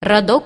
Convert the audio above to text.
радок